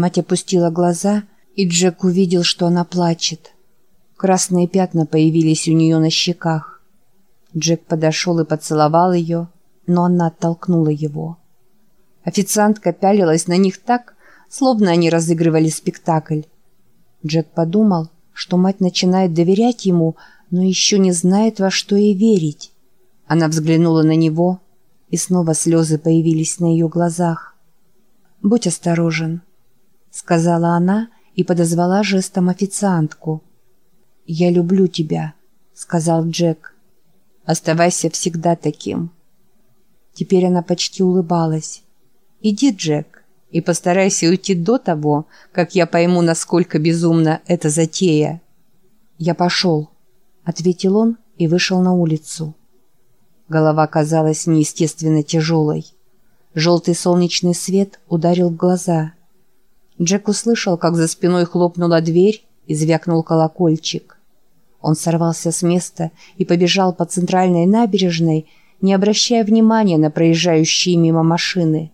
Мать опустила глаза, и Джек увидел, что она плачет. Красные пятна появились у нее на щеках. Джек подошел и поцеловал ее, но она оттолкнула его. Официантка пялилась на них так, словно они разыгрывали спектакль. Джек подумал, что мать начинает доверять ему, но еще не знает, во что ей верить. Она взглянула на него, и снова слезы появились на ее глазах. «Будь осторожен», — сказала она и подозвала жестом официантку. «Я люблю тебя», — сказал Джек. «Оставайся всегда таким». Теперь она почти улыбалась. «Иди, Джек, и постарайся уйти до того, как я пойму, насколько безумна эта затея». «Я пошел», — ответил он и вышел на улицу. Голова казалась неестественно тяжелой. Желтый солнечный свет ударил в глаза. Джек услышал, как за спиной хлопнула дверь и звякнул колокольчик. Он сорвался с места и побежал по центральной набережной, не обращая внимания на проезжающие мимо машины.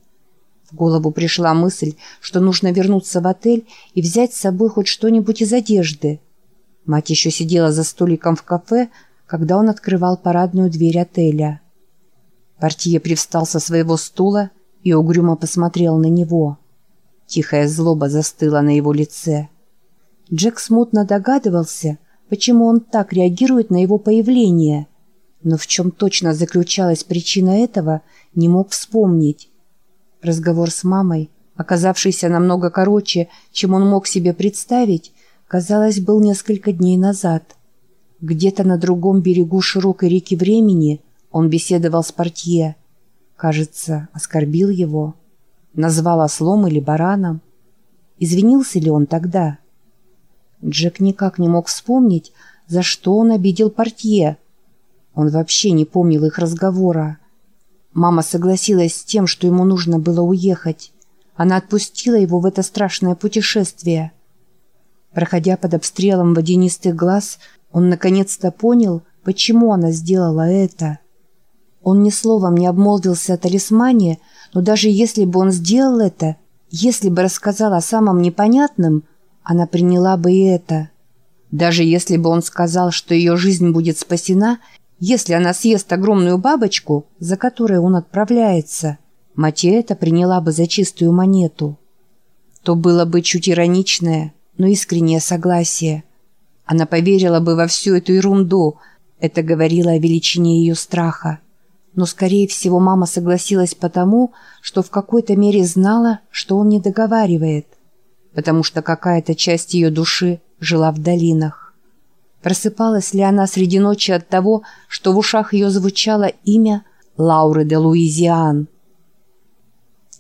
В голову пришла мысль, что нужно вернуться в отель и взять с собой хоть что-нибудь из одежды. Мать еще сидела за столиком в кафе, когда он открывал парадную дверь отеля. Портье привстал со своего стула и угрюмо посмотрел на него. Тихая злоба застыла на его лице. Джек смутно догадывался, почему он так реагирует на его появление, но в чем точно заключалась причина этого, не мог вспомнить. Разговор с мамой, оказавшийся намного короче, чем он мог себе представить, казалось, был несколько дней назад. Где-то на другом берегу широкой реки времени он беседовал с портье. Кажется, оскорбил его. Назвал ослом или бараном. Извинился ли он тогда? Джек никак не мог вспомнить, за что он обидел портье. Он вообще не помнил их разговора. Мама согласилась с тем, что ему нужно было уехать. Она отпустила его в это страшное путешествие. Проходя под обстрелом водянистых глаз, он наконец-то понял, почему она сделала это. Он ни словом не обмолвился о талисмане, но даже если бы он сделал это, если бы рассказал о самом непонятном, она приняла бы и это. Даже если бы он сказал, что ее жизнь будет спасена – если она съест огромную бабочку, за которой он отправляется, Матье это приняла бы за чистую монету. То было бы чуть ироничное, но искреннее согласие. Она поверила бы во всю эту ерунду, это говорило о величине ее страха. Но, скорее всего, мама согласилась потому, что в какой-то мере знала, что он не договаривает, потому что какая-то часть ее души жила в долинах. Просыпалась ли она среди ночи от того, что в ушах ее звучало имя Лауры де Луизиан?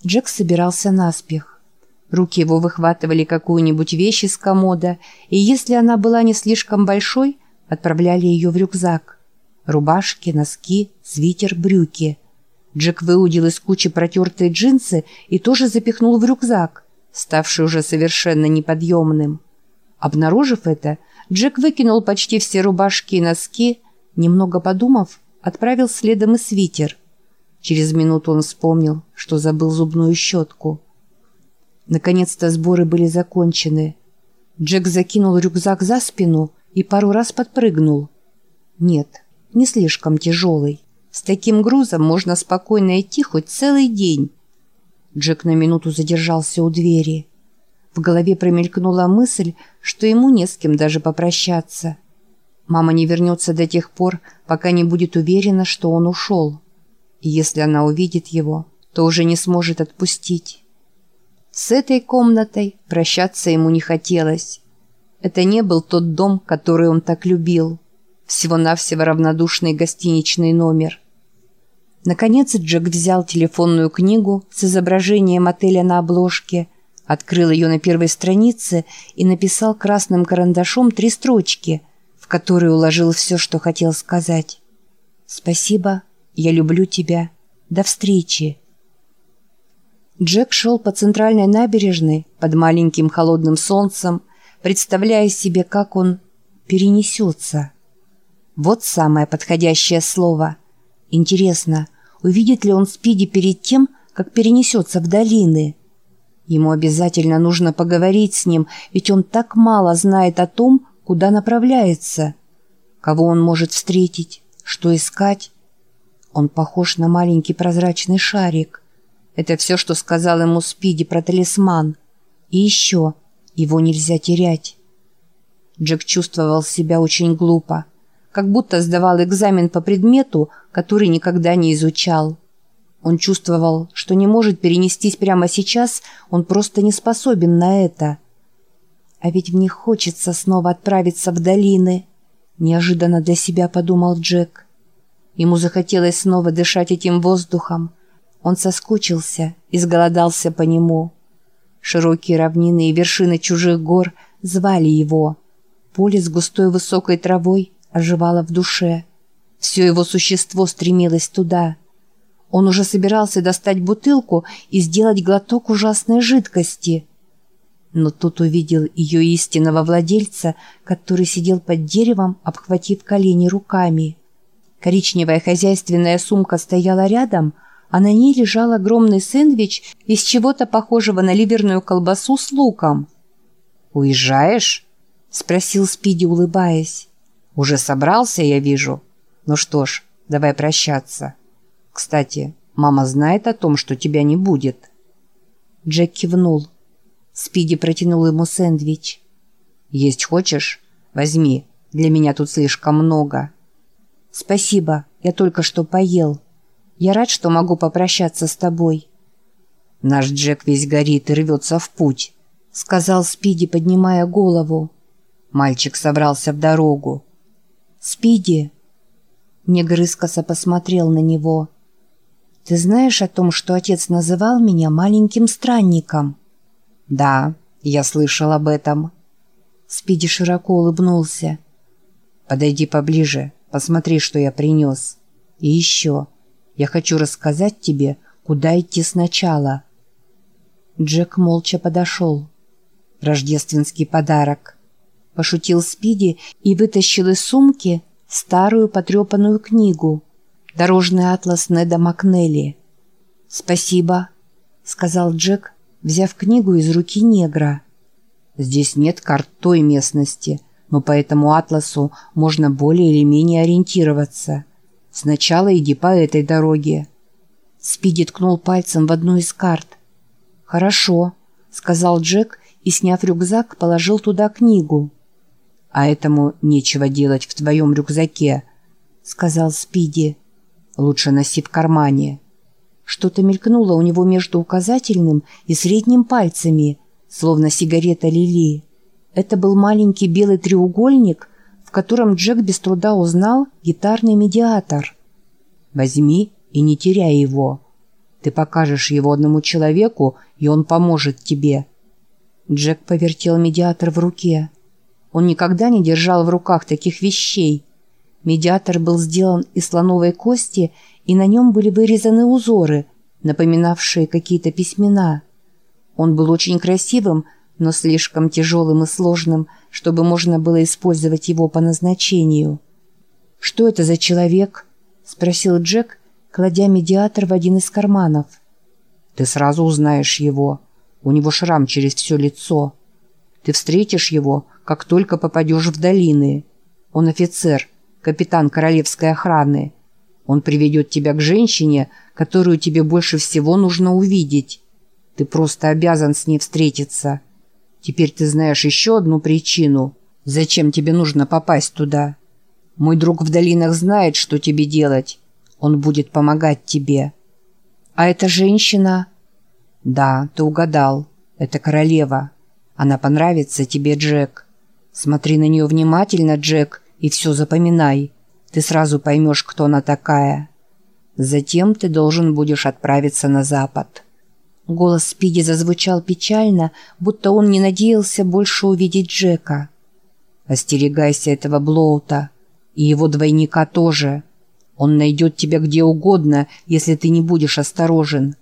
Джек собирался наспех. Руки его выхватывали какую-нибудь вещь из комода, и если она была не слишком большой, отправляли ее в рюкзак. Рубашки, носки, свитер, брюки. Джек выудил из кучи протертые джинсы и тоже запихнул в рюкзак, ставший уже совершенно неподъемным. Обнаружив это, Джек выкинул почти все рубашки и носки, немного подумав, отправил следом и свитер. Через минуту он вспомнил, что забыл зубную щетку. Наконец-то сборы были закончены. Джек закинул рюкзак за спину и пару раз подпрыгнул. Нет, не слишком тяжелый. С таким грузом можно спокойно идти хоть целый день. Джек на минуту задержался у двери. В голове промелькнула мысль, что ему не с кем даже попрощаться. Мама не вернется до тех пор, пока не будет уверена, что он ушел. И если она увидит его, то уже не сможет отпустить. С этой комнатой прощаться ему не хотелось. Это не был тот дом, который он так любил. Всего-навсего равнодушный гостиничный номер. Наконец Джек взял телефонную книгу с изображением отеля на обложке – Открыл ее на первой странице и написал красным карандашом три строчки, в которые уложил все, что хотел сказать. «Спасибо, я люблю тебя. До встречи». Джек шел по центральной набережной под маленьким холодным солнцем, представляя себе, как он перенесется. Вот самое подходящее слово. Интересно, увидит ли он Спиди перед тем, как перенесется в долины – Ему обязательно нужно поговорить с ним, ведь он так мало знает о том, куда направляется. Кого он может встретить, что искать. Он похож на маленький прозрачный шарик. Это все, что сказал ему Спиди про талисман. И еще, его нельзя терять. Джек чувствовал себя очень глупо, как будто сдавал экзамен по предмету, который никогда не изучал. Он чувствовал, что не может перенестись прямо сейчас, он просто не способен на это. А ведь мне хочется снова отправиться в долины, неожиданно для себя подумал Джек. Ему захотелось снова дышать этим воздухом. Он соскучился, и сголодался по нему. Широкие равнины и вершины чужих гор звали его. Поле с густой высокой травой оживало в душе. Все его существо стремилось туда. Он уже собирался достать бутылку и сделать глоток ужасной жидкости. Но тут увидел ее истинного владельца, который сидел под деревом, обхватив колени руками. Коричневая хозяйственная сумка стояла рядом — а на ней лежал огромный сэндвич из чего-то похожего на ливерную колбасу с луком. «Уезжаешь?» — спросил Спиди, улыбаясь. «Уже собрался, я вижу. Ну что ж, давай прощаться. Кстати, мама знает о том, что тебя не будет». Джек кивнул. Спиди протянул ему сэндвич. «Есть хочешь? Возьми. Для меня тут слишком много». «Спасибо, я только что поел». Я рад, что могу попрощаться с тобой». «Наш Джек весь горит и рвется в путь», — сказал Спиди, поднимая голову. Мальчик собрался в дорогу. «Спиди!» Негр искоса посмотрел на него. «Ты знаешь о том, что отец называл меня маленьким странником?» «Да, я слышал об этом». Спиди широко улыбнулся. «Подойди поближе, посмотри, что я принес. И еще, я хочу рассказать тебе, куда идти сначала». Джек молча подошел. «Рождественский подарок», – пошутил Спиди и вытащил из сумки старую потрепанную книгу «Дорожный атлас Неда Макнелли». «Спасибо», – сказал Джек, взяв книгу из руки негра. «Здесь нет карт той местности, но по этому атласу можно более или менее ориентироваться». Сначала иди по этой дороге». Спиди ткнул пальцем в одну из карт. «Хорошо», — сказал Джек и, сняв рюкзак, положил туда книгу. «А этому нечего делать в твоем рюкзаке», — сказал Спиди. «Лучше носи в кармане». Что-то мелькнуло у него между указательным и средним пальцами, словно сигарета Лили. Это был маленький белый треугольник — в котором Джек без труда узнал гитарный медиатор. «Возьми и не теряй его. Ты покажешь его одному человеку, и он поможет тебе». Джек повертел медиатор в руке. Он никогда не держал в руках таких вещей. Медиатор был сделан из слоновой кости, и на нем были вырезаны узоры, напоминавшие какие-то письмена. Он был очень красивым, но слишком тяжелым и сложным, чтобы можно было использовать его по назначению. «Что это за человек?» – спросил Джек, кладя медиатор в один из карманов. «Ты сразу узнаешь его. У него шрам через все лицо. Ты встретишь его, как только попадешь в долины. Он офицер, капитан королевской охраны. Он приведет тебя к женщине, которую тебе больше всего нужно увидеть. Ты просто обязан с ней встретиться». Теперь ты знаешь еще одну причину, зачем тебе нужно попасть туда. Мой друг в долинах знает, что тебе делать. Он будет помогать тебе. А эта женщина... Да, ты угадал. Это королева. Она понравится тебе, Джек. Смотри на нее внимательно, Джек, и все запоминай. Ты сразу поймешь, кто она такая. Затем ты должен будешь отправиться на запад. Голос Спиди зазвучал печально, будто он не надеялся больше увидеть Джека. «Остерегайся этого Блоута. И его двойника тоже. Он найдет тебя где угодно, если ты не будешь осторожен.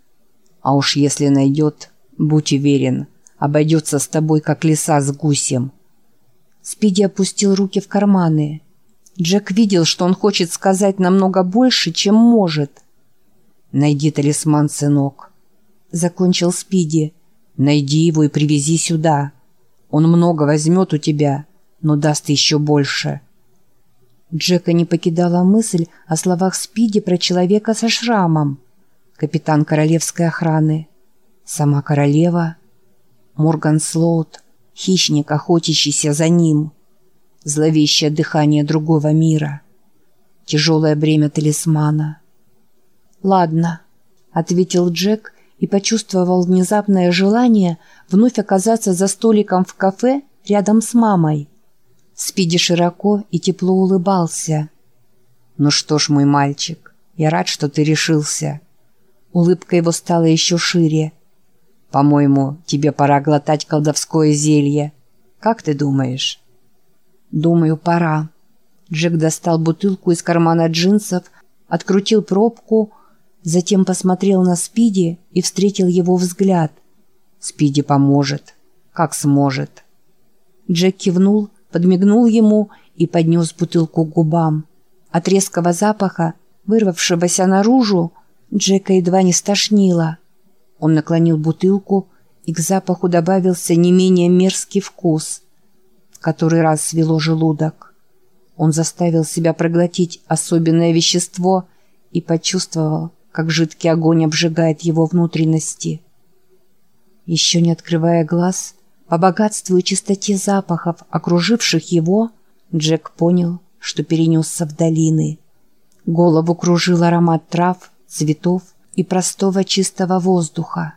А уж если найдет, будь уверен, обойдется с тобой, как лиса с гусем». Спиди опустил руки в карманы. Джек видел, что он хочет сказать намного больше, чем может. «Найди талисман, сынок» закончил Спиди. Найди его и привези сюда. Он много возьмет у тебя, но даст еще больше». Джека не покидала мысль о словах Спиди про человека со шрамом. Капитан королевской охраны. Сама королева. Морган Слоут. Хищник, охотящийся за ним. Зловещее дыхание другого мира. Тяжелое бремя талисмана. «Ладно», — ответил Джек и почувствовал внезапное желание вновь оказаться за столиком в кафе рядом с мамой. Спиди широко и тепло улыбался. «Ну что ж, мой мальчик, я рад, что ты решился». Улыбка его стала еще шире. «По-моему, тебе пора глотать колдовское зелье. Как ты думаешь?» «Думаю, пора». Джек достал бутылку из кармана джинсов, открутил пробку, затем посмотрел на Спиди и встретил его взгляд. «Спиди поможет. Как сможет». Джек кивнул, подмигнул ему и поднес бутылку к губам. От резкого запаха, вырвавшегося наружу, Джека едва не стошнило. Он наклонил бутылку, и к запаху добавился не менее мерзкий вкус. Который раз свело желудок. Он заставил себя проглотить особенное вещество и почувствовал, как жидкий огонь обжигает его внутренности. Еще не открывая глаз, по богатству и чистоте запахов, окруживших его, Джек понял, что перенесся в долины. Голову кружил аромат трав, цветов и простого чистого воздуха.